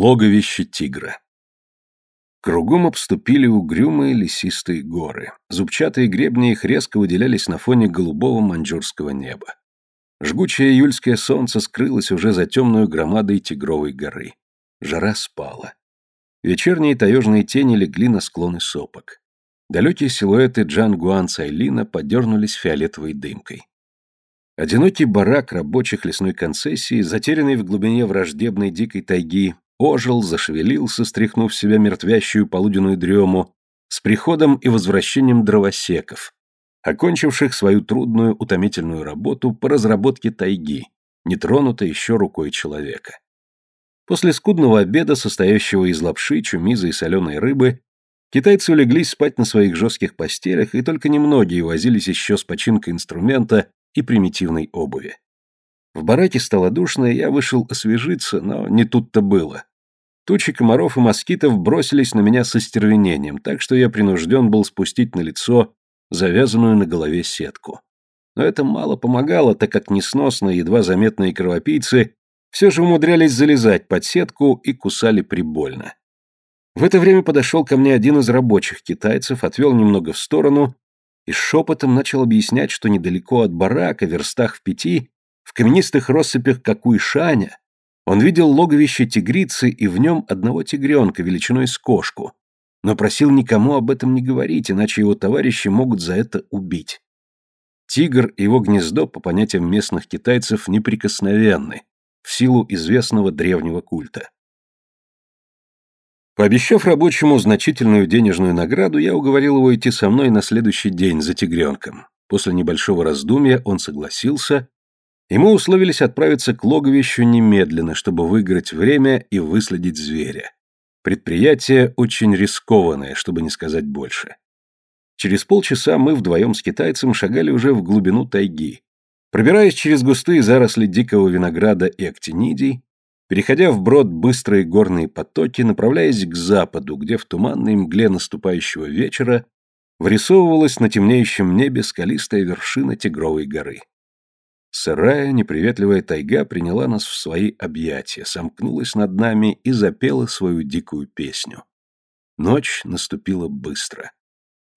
Логовище тигра. Кругом обступили угрюмые лесистые горы. Зубчатые гребни их резко выделялись на фоне голубого маньчжурского неба. Жгучее июльское солнце скрылось уже за темную громадой Тигровой горы. Жара спала. Вечерние таежные тени легли на склоны сопок. Далекие силуэты Джан Гуан Цайлина подернулись фиолетовой дымкой. Одинокий барак рабочих лесной концессии, затерянный в глубине враждебной дикой тайги, ожил, зашевелился, стряхнув в себя мертвящую полуденную дрему, с приходом и возвращением дровосеков, окончивших свою трудную, утомительную работу по разработке тайги, не тронутой еще рукой человека. После скудного обеда, состоящего из лапши, чумиза и соленой рыбы, китайцы улеглись спать на своих жестких постелях, и только немногие возились еще с починкой инструмента и примитивной обуви. В бараке стало душно, и я вышел освежиться, но не тут-то было. Тучи комаров и москитов бросились на меня со стервенением, так что я принужден был спустить на лицо завязанную на голове сетку. Но это мало помогало, так как несносные, едва заметные кровопийцы все же умудрялись залезать под сетку и кусали прибольно. В это время подошел ко мне один из рабочих китайцев, отвел немного в сторону и шепотом начал объяснять, что недалеко от барака, в верстах в пяти, в каменистых россыпях Какуйшаня, он видел логовище тигрицы и в нем одного тигренка величиной с кошку, но просил никому об этом не говорить, иначе его товарищи могут за это убить. Тигр и его гнездо, по понятиям местных китайцев, неприкосновенны, в силу известного древнего культа. Пообещав рабочему значительную денежную награду, я уговорил его идти со мной на следующий день за тигренком. После небольшого раздумья он согласился, и мы условились отправиться к логовищу немедленно, чтобы выиграть время и выследить зверя. Предприятие очень рискованное, чтобы не сказать больше. Через полчаса мы вдвоем с китайцем шагали уже в глубину тайги. Пробираясь через густые заросли дикого винограда и актинидий, переходя вброд быстрые горные потоки, направляясь к западу, где в туманной мгле наступающего вечера вырисовывалась на темнеющем небе скалистая вершина Тигровой горы. Сырая, неприветливая тайга приняла нас в свои объятия, сомкнулась над нами и запела свою дикую песню. Ночь наступила быстро.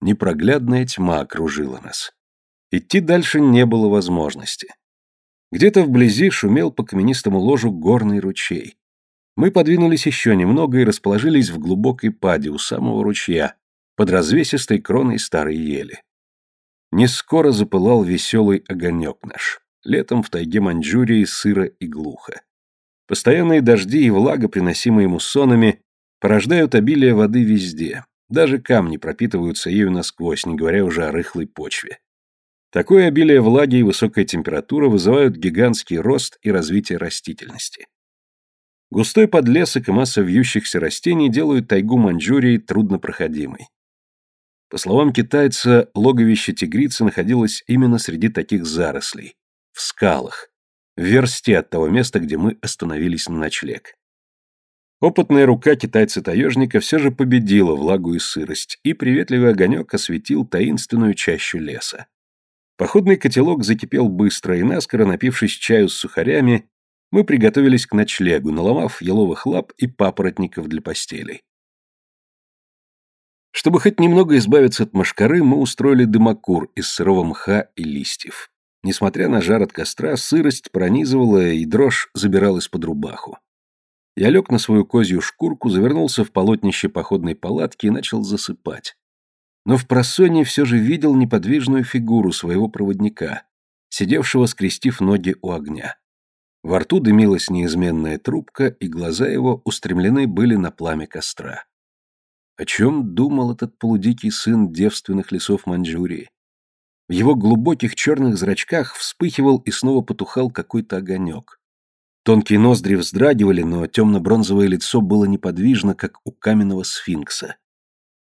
Непроглядная тьма окружила нас. Идти дальше не было возможности. Где-то вблизи шумел по каменистому ложу горный ручей. Мы подвинулись еще немного и расположились в глубокой паде у самого ручья, под развесистой кроной старой ели. Не скоро запылал веселый огонек наш. Летом в тайге Маньчжурии сыро и глухо. Постоянные дожди и влага, приносимые муссонами, порождают обилие воды везде. Даже камни пропитываются ею насквозь, не говоря уже о рыхлой почве. Такое обилие влаги и высокая температура вызывают гигантский рост и развитие растительности. Густой подлесок и масса вьющихся растений делают тайгу Маньчжурии труднопроходимой. По словам китайца, логовище тигрицы находилось именно среди таких зарослей, в скалах, в версте от того места, где мы остановились на ночлег. Опытная рука китайца-таежника все же победила влагу и сырость, и приветливый огонек осветил таинственную чащу леса. Походный котелок закипел быстро, и наскоро напившись чаю с сухарями, мы приготовились к ночлегу, наломав еловых лап и папоротников для постелей. Чтобы хоть немного избавиться от мошкары, мы устроили дымокур из сырого мха и листьев. Несмотря на жар от костра, сырость пронизывала и дрожь забиралась под рубаху. Я лег на свою козью шкурку, завернулся в полотнище походной палатки и начал засыпать но в просоне все же видел неподвижную фигуру своего проводника, сидевшего скрестив ноги у огня. Во рту дымилась неизменная трубка, и глаза его устремлены были на пламя костра. О чем думал этот полудикий сын девственных лесов Маньчжурии? В его глубоких черных зрачках вспыхивал и снова потухал какой-то огонек. Тонкие ноздри вздрагивали, но темно-бронзовое лицо было неподвижно, как у каменного сфинкса.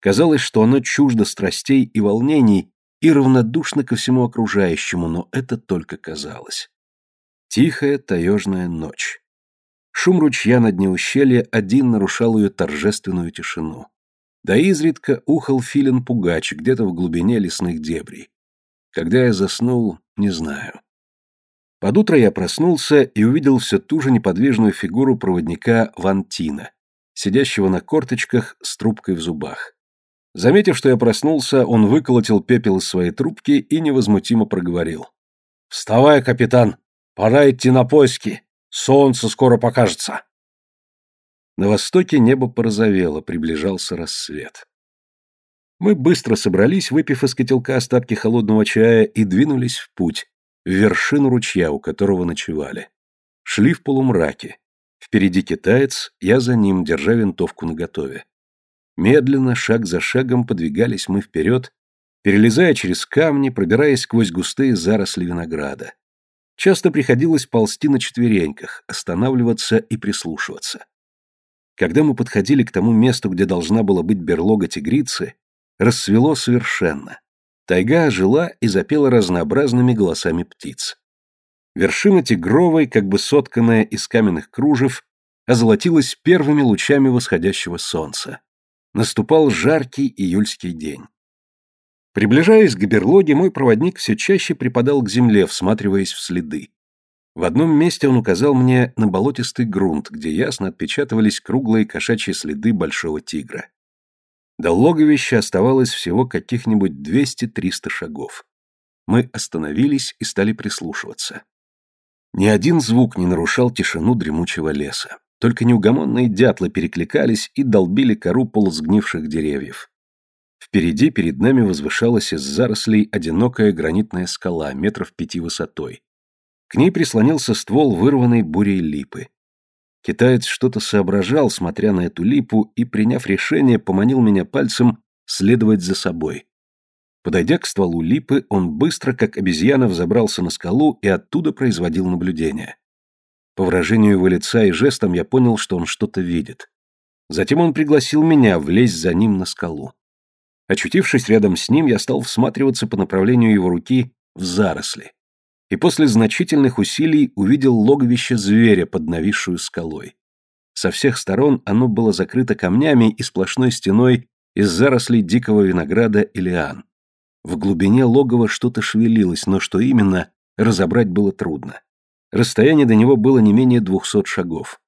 Казалось, что оно чуждо страстей и волнений и равнодушно ко всему окружающему, но это только казалось. Тихая таежная ночь. Шум ручья на дне ущелья один нарушал ее торжественную тишину. Да изредка ухал филин-пугач где-то в глубине лесных дебрей. Когда я заснул, не знаю. Под утро я проснулся и увидел все ту же неподвижную фигуру проводника Вантина, сидящего на корточках с трубкой в зубах. Заметив, что я проснулся, он выколотил пепел из своей трубки и невозмутимо проговорил. «Вставай, капитан! Пора идти на поиски! Солнце скоро покажется!» На востоке небо порозовело, приближался рассвет. Мы быстро собрались, выпив из котелка остатки холодного чая, и двинулись в путь, в вершину ручья, у которого ночевали. Шли в полумраке. Впереди китаец, я за ним, держа винтовку наготове. Медленно, шаг за шагом подвигались мы вперед, перелезая через камни, пробираясь сквозь густые заросли винограда. Часто приходилось ползти на четвереньках, останавливаться и прислушиваться. Когда мы подходили к тому месту, где должна была быть берлога тигрицы, рассвело совершенно. Тайга ожила и запела разнообразными голосами птиц. Вершина тигровой, как бы сотканная из каменных кружев, озолотилась первыми лучами восходящего солнца. Наступал жаркий июльский день. Приближаясь к берлоге, мой проводник все чаще припадал к земле, всматриваясь в следы. В одном месте он указал мне на болотистый грунт, где ясно отпечатывались круглые кошачьи следы большого тигра. До логовища оставалось всего каких-нибудь 200-300 шагов. Мы остановились и стали прислушиваться. Ни один звук не нарушал тишину дремучего леса. Только неугомонные дятлы перекликались и долбили кору полусгнивших деревьев. Впереди перед нами возвышалась из зарослей одинокая гранитная скала, метров пяти высотой. К ней прислонился ствол вырванной бурей липы. Китаец что-то соображал, смотря на эту липу, и, приняв решение, поманил меня пальцем следовать за собой. Подойдя к стволу липы, он быстро, как обезьяна, взобрался на скалу и оттуда производил наблюдение. По выражению его лица и жестам я понял, что он что-то видит. Затем он пригласил меня влезть за ним на скалу. Очутившись рядом с ним, я стал всматриваться по направлению его руки в заросли. И после значительных усилий увидел логовище зверя под нависшую скалой. Со всех сторон оно было закрыто камнями и сплошной стеной из зарослей дикого винограда и лиан. В глубине логова что-то шевелилось, но что именно, разобрать было трудно. Расстояние до него было не менее двухсот шагов.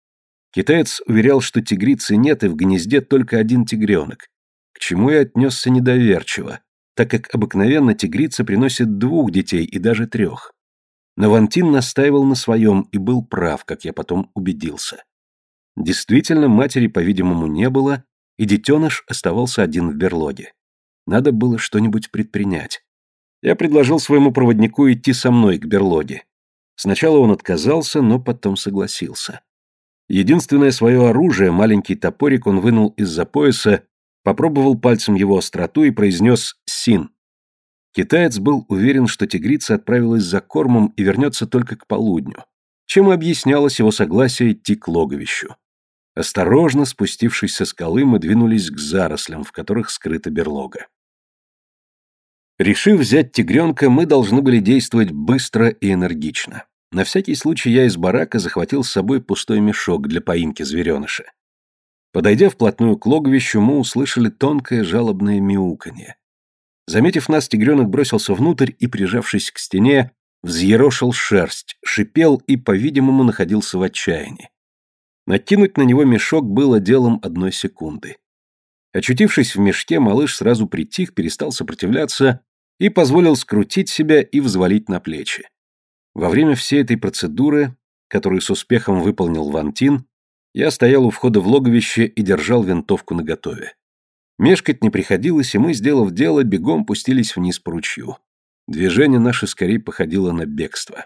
Китаец уверял, что тигрицы нет и в гнезде только один тигренок, к чему я отнесся недоверчиво, так как обыкновенно тигрица приносит двух детей и даже трех. Но Вантин настаивал на своем и был прав, как я потом убедился. Действительно, матери, по-видимому, не было, и детеныш оставался один в берлоге. Надо было что-нибудь предпринять. Я предложил своему проводнику идти со мной к берлоге. Сначала он отказался, но потом согласился. Единственное свое оружие, маленький топорик, он вынул из-за пояса, попробовал пальцем его остроту и произнес «син». Китаец был уверен, что тигрица отправилась за кормом и вернется только к полудню, чем и объяснялось его согласие идти к логовищу. Осторожно спустившись со скалы, мы двинулись к зарослям, в которых скрыта берлога. Решив взять тигренка, мы должны были действовать быстро и энергично. На всякий случай я из барака захватил с собой пустой мешок для поимки звереныша. Подойдя вплотную к логовищу, мы услышали тонкое жалобное мяуканье. Заметив нас, тигренок бросился внутрь и, прижавшись к стене, взъерошил шерсть, шипел и, по-видимому, находился в отчаянии. Накинуть на него мешок было делом одной секунды. Очутившись в мешке, малыш сразу притих, перестал сопротивляться и позволил скрутить себя и взвалить на плечи. Во время всей этой процедуры, которую с успехом выполнил Вантин, я стоял у входа в логовище и держал винтовку наготове. Мешкать не приходилось, и мы, сделав дело, бегом пустились вниз по ручью. Движение наше скорее походило на бегство.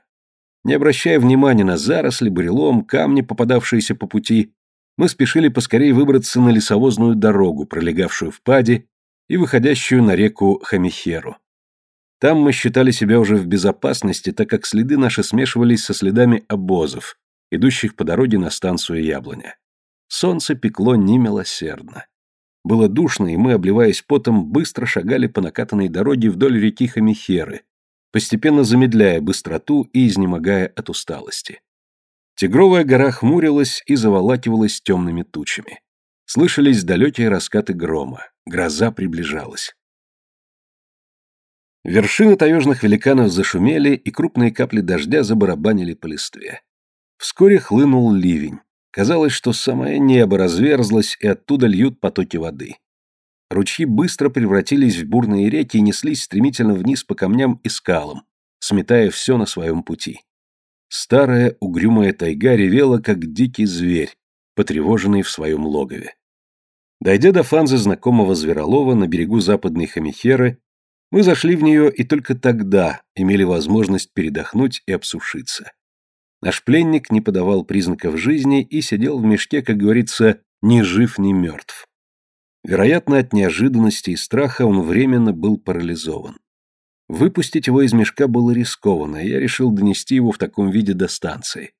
Не обращая внимания на заросли, бурелом, камни, попадавшиеся по пути, мы спешили поскорее выбраться на лесовозную дорогу, пролегавшую в паде и выходящую на реку Хамихеру. Там мы считали себя уже в безопасности, так как следы наши смешивались со следами обозов, идущих по дороге на станцию Яблоня. Солнце пекло немилосердно. Было душно, и мы, обливаясь потом, быстро шагали по накатанной дороге вдоль реки Хамихеры, постепенно замедляя быстроту и изнемогая от усталости. Тигровая гора хмурилась и заволакивалась темными тучами. Слышались далекие раскаты грома. Гроза приближалась. Вершины таежных великанов зашумели, и крупные капли дождя забарабанили по листве. Вскоре хлынул ливень. Казалось, что самое небо разверзлось, и оттуда льют потоки воды. Ручьи быстро превратились в бурные реки и неслись стремительно вниз по камням и скалам, сметая все на своем пути. Старая угрюмая тайга ревела, как дикий зверь, потревоженный в своем логове. Дойдя до фанзы знакомого Зверолова на берегу западной Хамихеры, мы зашли в нее и только тогда имели возможность передохнуть и обсушиться. Наш пленник не подавал признаков жизни и сидел в мешке, как говорится, ни жив, ни мертв. Вероятно, от неожиданности и страха он временно был парализован. Выпустить его из мешка было рискованно, и я решил донести его в таком виде до станции.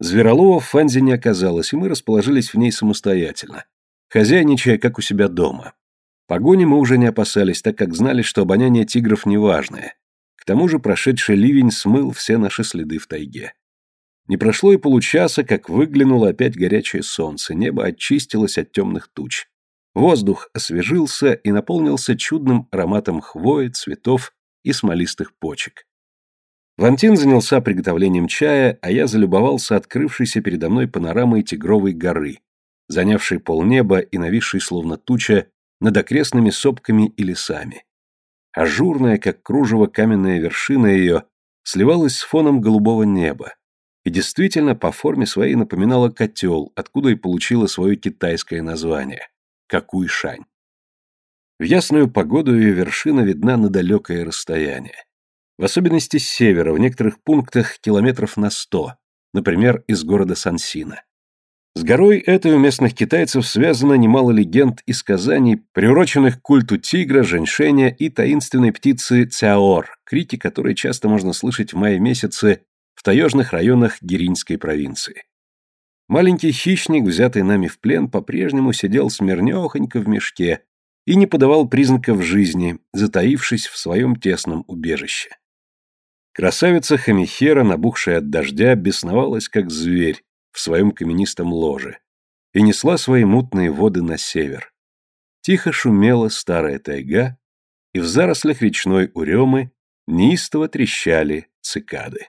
Зверолова в Фанзе не оказалось, и мы расположились в ней самостоятельно, хозяйничая, как у себя дома. Погони мы уже не опасались, так как знали, что обоняние тигров неважное. К тому же прошедший ливень смыл все наши следы в тайге. Не прошло и получаса, как выглянуло опять горячее солнце, небо очистилось от темных туч. Воздух освежился и наполнился чудным ароматом хвои, цветов и смолистых почек. Вантин занялся приготовлением чая, а я залюбовался открывшейся передо мной панорамой Тигровой горы, занявшей полнеба и нависшей словно туча над окрестными сопками и лесами. Ажурная, как кружево, каменная вершина ее сливалась с фоном голубого неба, и действительно по форме своей напоминала котел, откуда и получила свое китайское название – Какуй-Шань. В ясную погоду ее вершина видна на далекое расстояние. В особенности с севера, в некоторых пунктах километров на сто, например, из города Сансина. С горой этой у местных китайцев связано немало легенд и сказаний, приуроченных к культу тигра, женьшеня и таинственной птицы цяор, крики которой часто можно слышать в мае месяце таежных районах Гиринской провинции. Маленький хищник, взятый нами в плен, по-прежнему сидел смирнёхонько в мешке и не подавал признаков жизни, затаившись в своем тесном убежище. Красавица Хамихера, набухшая от дождя, бесновалась, как зверь, в своем каменистом ложе и несла свои мутные воды на север. Тихо шумела старая тайга, и в зарослях речной уремы неистово трещали цикады.